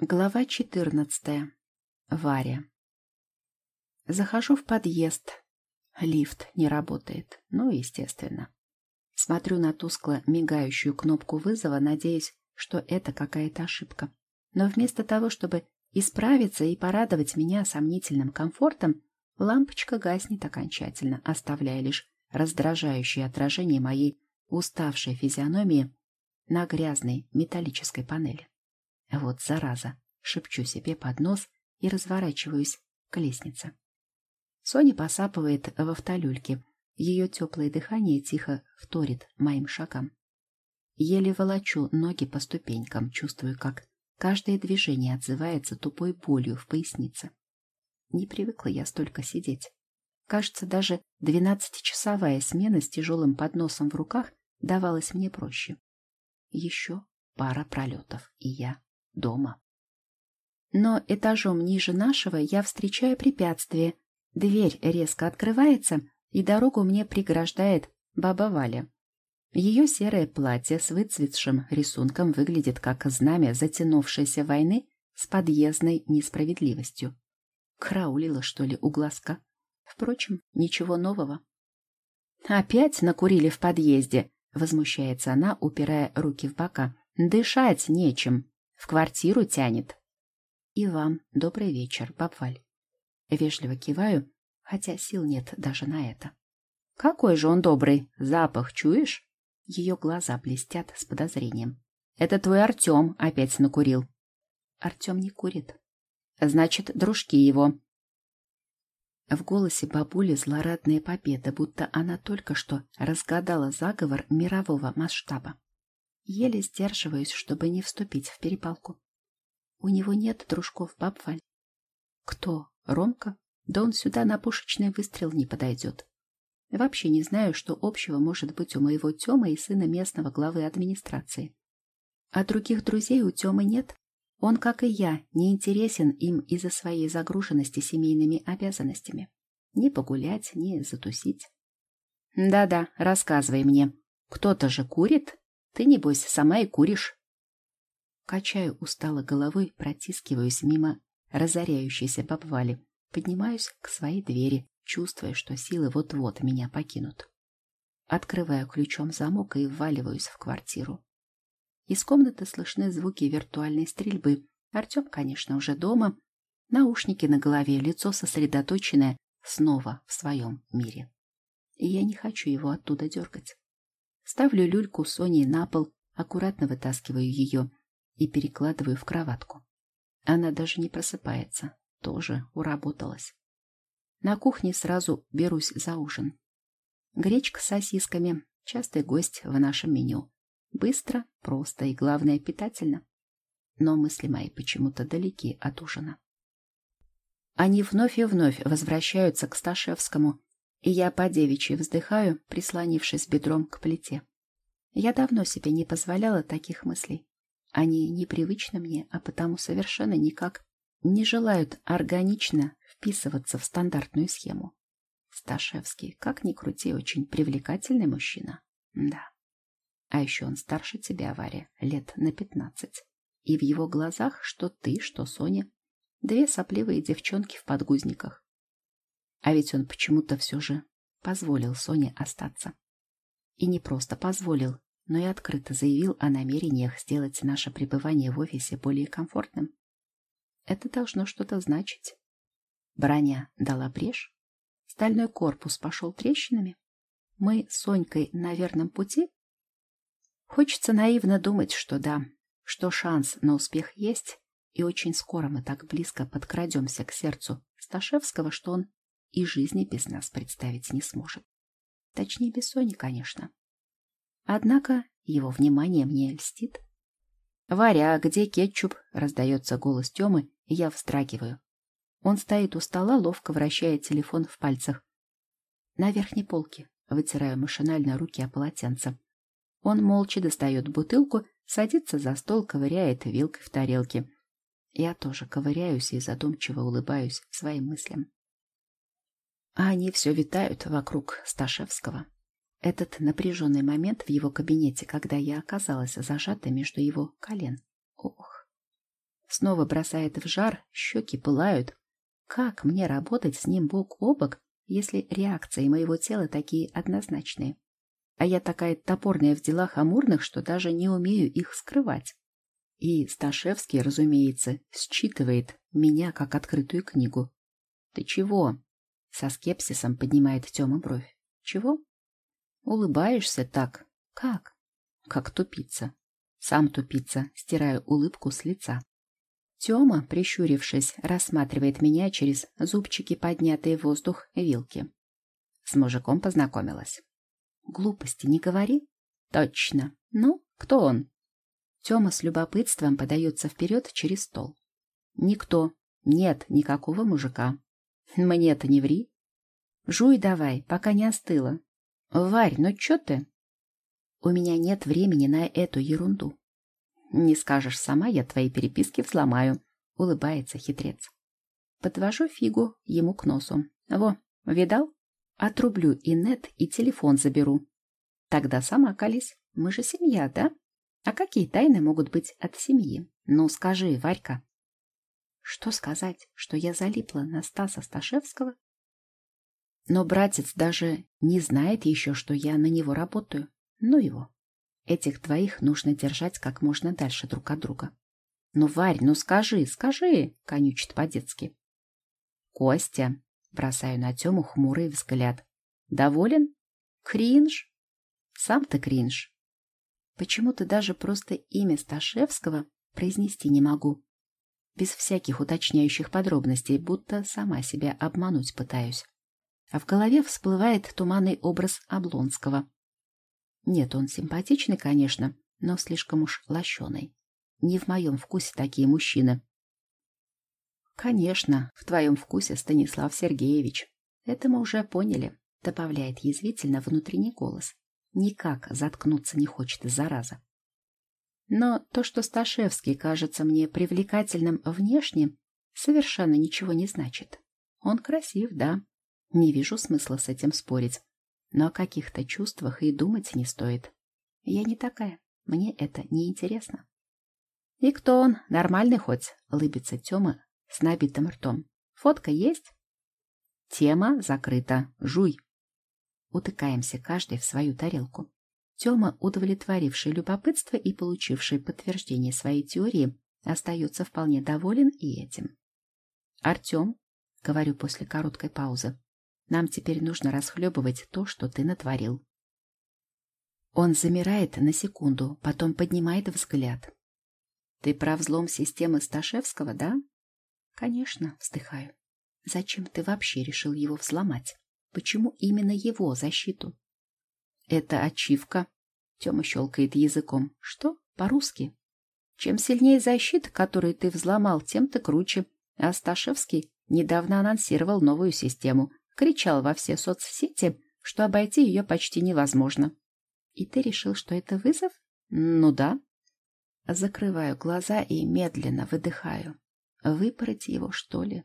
Глава четырнадцатая. Варя. Захожу в подъезд. Лифт не работает. Ну, естественно. Смотрю на тускло мигающую кнопку вызова, надеясь, что это какая-то ошибка. Но вместо того, чтобы исправиться и порадовать меня сомнительным комфортом, лампочка гаснет окончательно, оставляя лишь раздражающее отражение моей уставшей физиономии на грязной металлической панели. Вот зараза, шепчу себе под нос и разворачиваюсь к лестнице. Соня посапывает в автолюльке. Ее теплое дыхание тихо вторит моим шагам. Еле волочу ноги по ступенькам, чувствую, как каждое движение отзывается тупой болью в пояснице. Не привыкла я столько сидеть. Кажется, даже двенадцатичасовая смена с тяжелым подносом в руках давалась мне проще. Еще пара пролетов, и я дома. Но этажом ниже нашего я встречаю препятствие. Дверь резко открывается, и дорогу мне преграждает баба Валя. Ее серое платье с выцветшим рисунком выглядит как знамя затянувшейся войны с подъездной несправедливостью. Краулила, что ли, у глазка? Впрочем, ничего нового. «Опять накурили в подъезде», — возмущается она, упирая руки в бока. «Дышать нечем». В квартиру тянет. И вам добрый вечер, бабваль. Вежливо киваю, хотя сил нет даже на это. Какой же он добрый, запах чуешь? Ее глаза блестят с подозрением. Это твой Артем опять накурил. Артем не курит. Значит, дружки его. В голосе бабули злорадная победа, будто она только что разгадала заговор мирового масштаба. Еле сдерживаюсь, чтобы не вступить в перепалку. У него нет дружков, бабваль. Кто? Ромка? Да он сюда на пушечный выстрел не подойдет. Вообще не знаю, что общего может быть у моего Тёмы и сына местного главы администрации. А других друзей у Тёмы нет. Он, как и я, не интересен им из-за своей загруженности семейными обязанностями. Ни погулять, ни затусить. Да-да, рассказывай мне. Кто-то же курит? Ты, небось, сама и куришь. Качаю устало головой, протискиваюсь мимо разоряющейся бабвали. Поднимаюсь к своей двери, чувствуя, что силы вот-вот меня покинут. Открываю ключом замок и вваливаюсь в квартиру. Из комнаты слышны звуки виртуальной стрельбы. Артем, конечно, уже дома. Наушники на голове, лицо сосредоточенное снова в своем мире. И я не хочу его оттуда дергать. Ставлю люльку Сони на пол, аккуратно вытаскиваю ее и перекладываю в кроватку. Она даже не просыпается, тоже уработалась. На кухне сразу берусь за ужин. Гречка с сосисками – частый гость в нашем меню. Быстро, просто и, главное, питательно. Но мысли мои почему-то далеки от ужина. Они вновь и вновь возвращаются к Сташевскому, и я по девичьи вздыхаю, прислонившись бедром к плите. Я давно себе не позволяла таких мыслей. Они непривычны мне, а потому совершенно никак не желают органично вписываться в стандартную схему. Сташевский, как ни крути, очень привлекательный мужчина. Да. А еще он старше тебя, Варя, лет на пятнадцать. И в его глазах что ты, что Соня. Две сопливые девчонки в подгузниках. А ведь он почему-то все же позволил Соне остаться. И не просто позволил, но и открыто заявил о намерениях сделать наше пребывание в офисе более комфортным. Это должно что-то значить. Броня дала брешь, стальной корпус пошел трещинами. Мы с Сонькой на верном пути? Хочется наивно думать, что да, что шанс на успех есть, и очень скоро мы так близко подкрадемся к сердцу Сташевского, что он и жизни без нас представить не сможет. Точнее, без Сони, конечно. Однако его внимание мне льстит. «Варя, а где кетчуп?» — раздается голос Тёмы, и я вздрагиваю. Он стоит у стола, ловко вращая телефон в пальцах. На верхней полке вытираю машинально руки о полотенце. Он молча достает бутылку, садится за стол, ковыряет вилкой в тарелке. Я тоже ковыряюсь и задумчиво улыбаюсь своим мыслям а они все витают вокруг Сташевского. Этот напряженный момент в его кабинете, когда я оказалась зажата между его колен. Ох. Снова бросает в жар, щеки пылают. Как мне работать с ним бок о бок, если реакции моего тела такие однозначные? А я такая топорная в делах амурных, что даже не умею их скрывать. И Сташевский, разумеется, считывает меня как открытую книгу. «Ты чего?» — со скепсисом поднимает Тёма бровь. «Чего?» «Улыбаешься так. Как?» «Как тупица». Сам тупица, стираю улыбку с лица. Тёма, прищурившись, рассматривает меня через зубчики, поднятые в воздух вилки. С мужиком познакомилась. Глупости не говори. Точно. Ну, кто он? Тёма с любопытством подается вперед через стол. Никто. Нет никакого мужика. Мне-то не ври. Жуй давай, пока не остыло. Варь, ну чё ты? У меня нет времени на эту ерунду. Не скажешь сама, я твои переписки взломаю, улыбается хитрец. Подвожу фигу ему к носу. Во, видал? Отрублю и нет, и телефон заберу. Тогда сама колись. Мы же семья, да? А какие тайны могут быть от семьи? Ну, скажи, Варька. Что сказать, что я залипла на Стаса Сташевского? Но братец даже не знает еще, что я на него работаю. Ну его. Этих двоих нужно держать как можно дальше друг от друга. «Ну, Варь, ну скажи, скажи!» — конючит по-детски. «Костя!» — бросаю на Тему хмурый взгляд. «Доволен? Кринж? Сам ты кринж!» Почему-то даже просто имя Сташевского произнести не могу. Без всяких уточняющих подробностей, будто сама себя обмануть пытаюсь. А в голове всплывает туманный образ Облонского. Нет, он симпатичный, конечно, но слишком уж лощеный. Не в моем вкусе такие мужчины. Конечно, в твоем вкусе, Станислав Сергеевич. Это мы уже поняли, добавляет язвительно внутренний голос. Никак заткнуться не хочет, зараза. Но то, что Сташевский кажется мне привлекательным внешне, совершенно ничего не значит. Он красив, да. Не вижу смысла с этим спорить. Но о каких-то чувствах и думать не стоит. Я не такая. Мне это не интересно. И кто он? Нормальный хоть? Лыбится Тёма с набитым ртом. Фотка есть? Тема закрыта. Жуй. Утыкаемся каждый в свою тарелку. Тёма, удовлетворивший любопытство и получивший подтверждение своей теории, остается вполне доволен и этим. «Артём», — говорю после короткой паузы, нам теперь нужно расхлебывать то, что ты натворил. Он замирает на секунду, потом поднимает взгляд. Ты про взлом системы Сташевского, да? Конечно, вздыхаю. Зачем ты вообще решил его взломать? Почему именно его защиту? Это ачивка. Тёма щелкает языком. Что? По-русски? Чем сильнее защита, которую ты взломал, тем ты круче. А Сташевский недавно анонсировал новую систему кричал во все соцсети, что обойти ее почти невозможно. И ты решил, что это вызов? Ну да. Закрываю глаза и медленно выдыхаю. Выпороть его, что ли?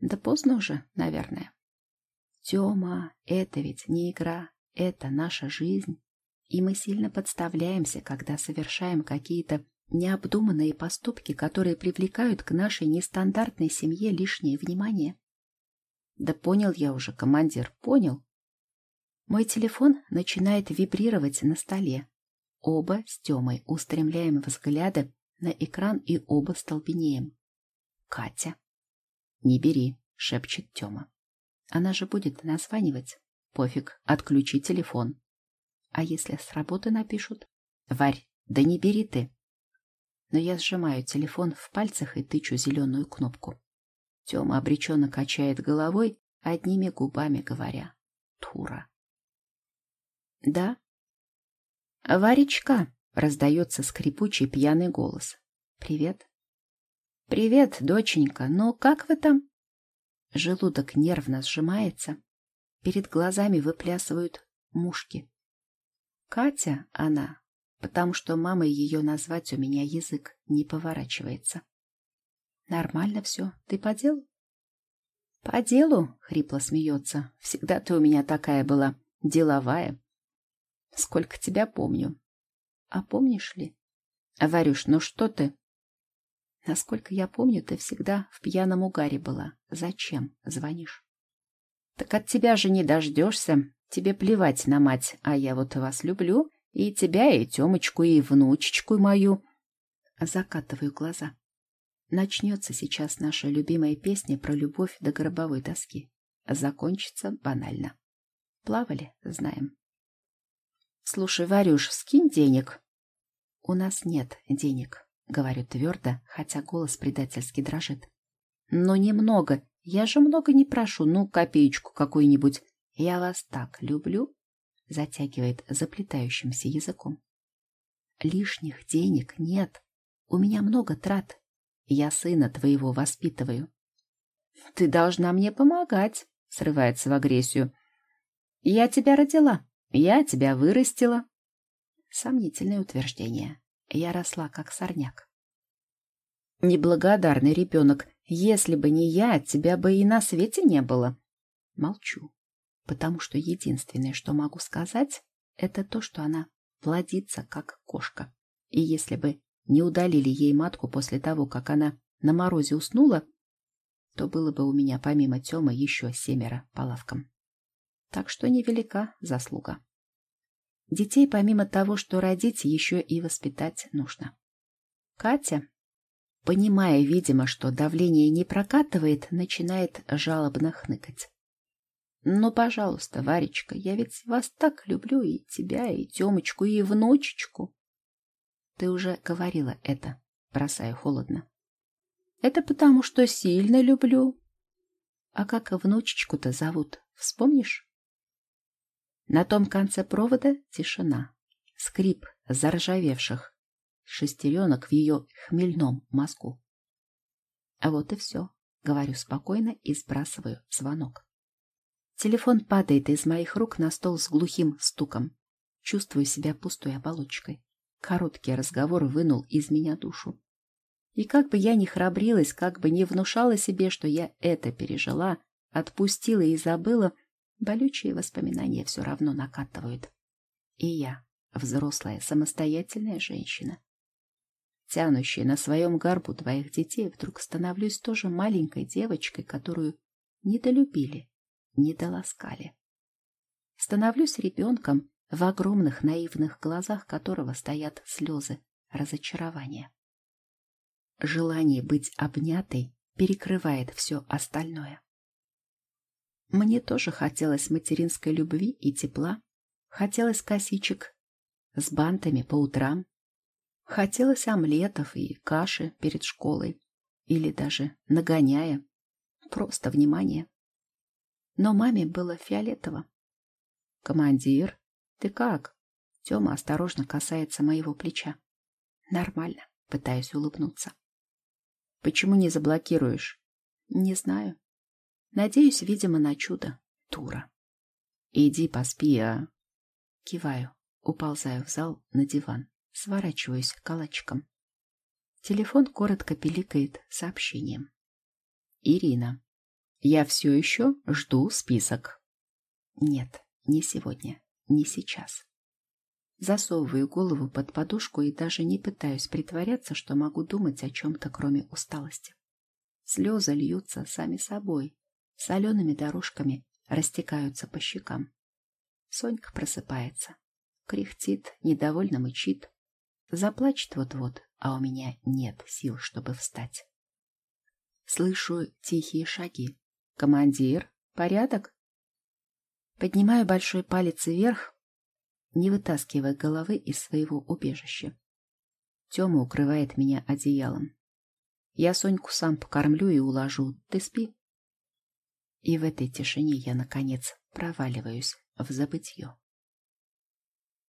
Да поздно уже, наверное. Тёма, это ведь не игра, это наша жизнь. И мы сильно подставляемся, когда совершаем какие-то необдуманные поступки, которые привлекают к нашей нестандартной семье лишнее внимание. Да понял я уже, командир, понял. Мой телефон начинает вибрировать на столе. Оба с Тёмой устремляем взгляды на экран и оба столбенеем. Катя. Не бери, шепчет Тёма. Она же будет названивать. Пофиг, отключи телефон. А если с работы напишут? Варь, да не бери ты. Но я сжимаю телефон в пальцах и тычу зеленую кнопку. Тёма обреченно качает головой, одними губами говоря «Тура». «Да?» «Варечка!» — раздается скрипучий пьяный голос. «Привет». «Привет, доченька. Ну, как вы там?» Желудок нервно сжимается. Перед глазами выплясывают мушки. Катя она, потому что мамой ее назвать у меня язык не поворачивается. Нормально все. Ты по делу? По делу, хрипло смеется. Всегда ты у меня такая была, деловая. Сколько тебя помню. А помнишь ли? Варюш, ну что ты? Насколько я помню, ты всегда в пьяном угаре была. Зачем звонишь? Так от тебя же не дождешься. Тебе плевать на мать, а я вот вас люблю. И тебя, и Темочку, и внучечку мою. Закатываю глаза. Начнется сейчас наша любимая песня про любовь до гробовой доски. Закончится банально. Плавали, знаем. Слушай, Варюш, скинь денег. У нас нет денег, говорю твердо, хотя голос предательски дрожит. Но немного. Я же много не прошу. Ну, копеечку какую-нибудь. Я вас так люблю, затягивает заплетающимся языком. Лишних денег нет. У меня много трат. Я сына твоего воспитываю. Ты должна мне помогать, срывается в агрессию. Я тебя родила, я тебя вырастила. Сомнительное утверждение. Я росла как сорняк. Неблагодарный ребенок. Если бы не я, тебя бы и на свете не было. Молчу потому что единственное, что могу сказать, это то, что она плодится, как кошка. И если бы не удалили ей матку после того, как она на морозе уснула, то было бы у меня помимо Тёмы еще семеро по лавкам. Так что невелика заслуга. Детей помимо того, что родить, еще и воспитать нужно. Катя, понимая, видимо, что давление не прокатывает, начинает жалобно хныкать. Ну, пожалуйста, Варечка, я ведь вас так люблю, и тебя, и Тёмочку, и внучечку. Ты уже говорила это, бросая холодно. Это потому, что сильно люблю. А как внучечку-то зовут, вспомнишь? На том конце провода тишина, скрип заржавевших шестеренок в ее хмельном мозгу. А вот и все, говорю спокойно и сбрасываю звонок. Телефон падает из моих рук на стол с глухим стуком. Чувствую себя пустой оболочкой. Короткий разговор вынул из меня душу. И как бы я ни храбрилась, как бы не внушала себе, что я это пережила, отпустила и забыла, болючие воспоминания все равно накатывают. И я, взрослая, самостоятельная женщина, тянущая на своем горбу двоих детей, вдруг становлюсь тоже маленькой девочкой, которую недолюбили не доласкали. Становлюсь ребенком, в огромных наивных глазах которого стоят слезы разочарования. Желание быть обнятой перекрывает все остальное. Мне тоже хотелось материнской любви и тепла, хотелось косичек с бантами по утрам, хотелось омлетов и каши перед школой или даже нагоняя, просто внимание но маме было фиолетово. «Командир, ты как?» Тёма осторожно касается моего плеча. «Нормально», пытаюсь улыбнуться. «Почему не заблокируешь?» «Не знаю. Надеюсь, видимо, на чудо. Тура». «Иди поспи, а...» Киваю, уползаю в зал на диван, сворачиваюсь калачиком. Телефон коротко пиликает сообщением. «Ирина, я все еще жду список. Нет, не сегодня, не сейчас. Засовываю голову под подушку и даже не пытаюсь притворяться, что могу думать о чем-то, кроме усталости. Слезы льются сами собой, солеными дорожками растекаются по щекам. Сонька просыпается, кряхтит, недовольно мычит. Заплачет вот-вот, а у меня нет сил, чтобы встать. Слышу тихие шаги, «Командир, порядок?» Поднимаю большой палец вверх, не вытаскивая головы из своего убежища. Тёма укрывает меня одеялом. Я Соньку сам покормлю и уложу. Ты спи. И в этой тишине я, наконец, проваливаюсь в забытье.